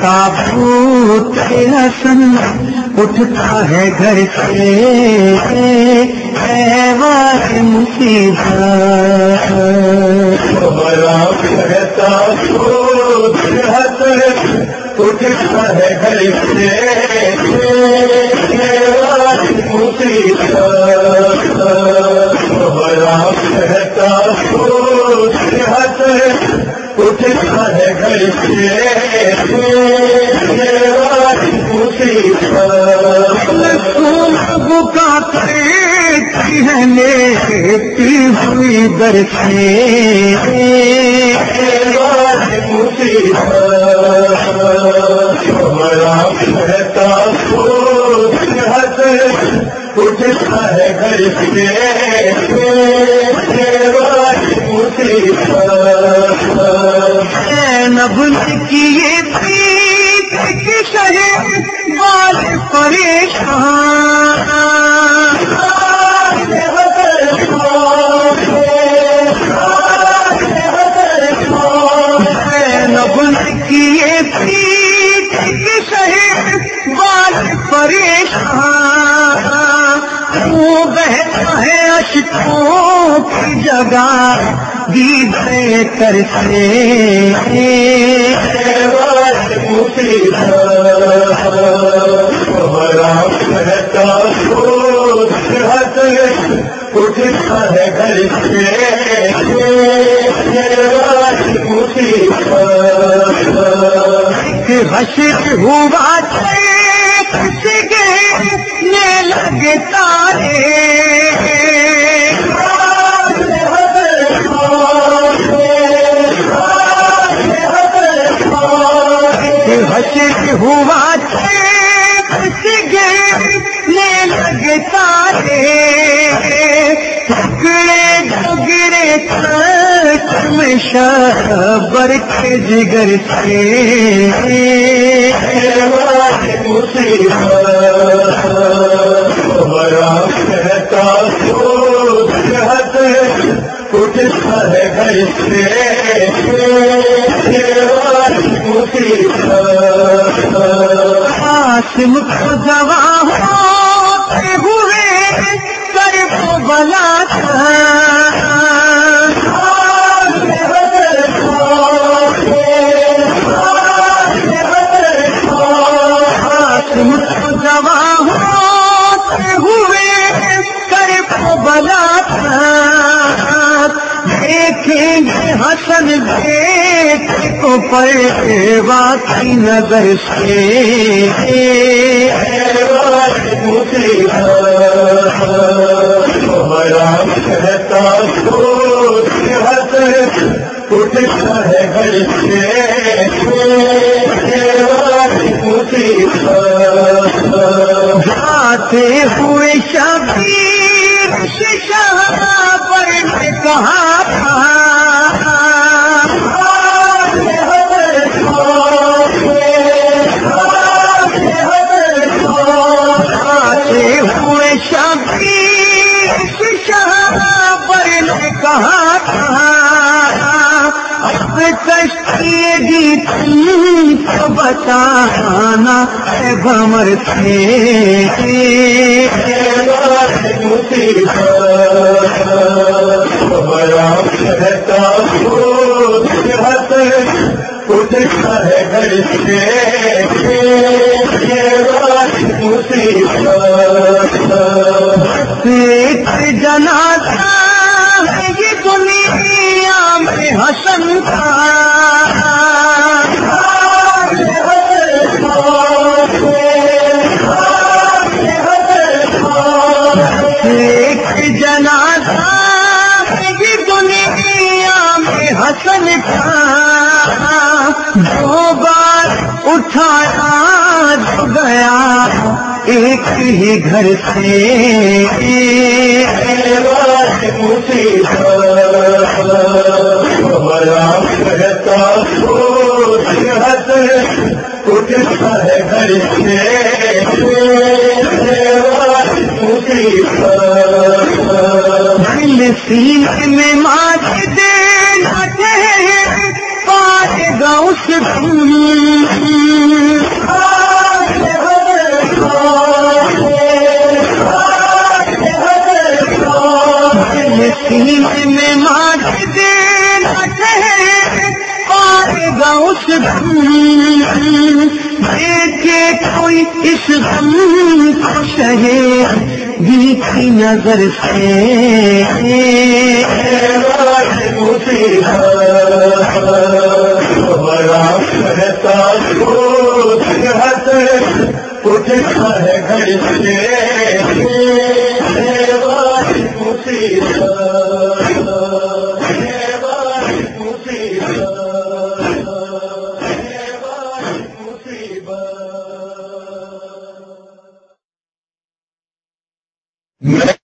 تابوت حسن اٹھتا ہے گھر سے مصیبت۔ رام ہے تابوت حسن ہوئی در نبل کی یہ پیٹ کی شہر بال پریشان۔ نبل پیٹ کی شہر بال پریشان۔ وہ بہتا ہے اشکوں کی جگہ، دید کر سے۔ اٹھتا ہے گھر سے ہوا کسی کے لگے تارے۔ حشر ہوا گے لگے تارے۔ ٹکڑے ٹکڑے میں شبر کے جگر سے۔ اٹھتا ہے گھر سے قاسم کو ہوتے ہوئے سر کو بلا قاسم کو دوا ہوئے سر کو بلا دیکھیں گے حسن دیکھ کو پڑے واقعی نظر سے۔ اٹھتا ہے گھر سے۔ آتے ہوئے شبیر شاہ پر نے کہا تھا آتے ہوئے شبیر شاہ پر نے کہا تھا۔ اب کشتی تم کو بتانا بمر تھے اٹھتا ہے گھر سے۔ ایک جنازہ دنیا میں حسن کا دو بار اٹھایا جو گیا ایک ہی گھر سے۔ اٹھتا ہے گھر سے۔ سینے میں مات دینا پائے گا اس سینے میں مات دینا پائے گا اس دیکھے کوئی اس غم کو شہے دل کی نظر سے۔ ہے گھر سے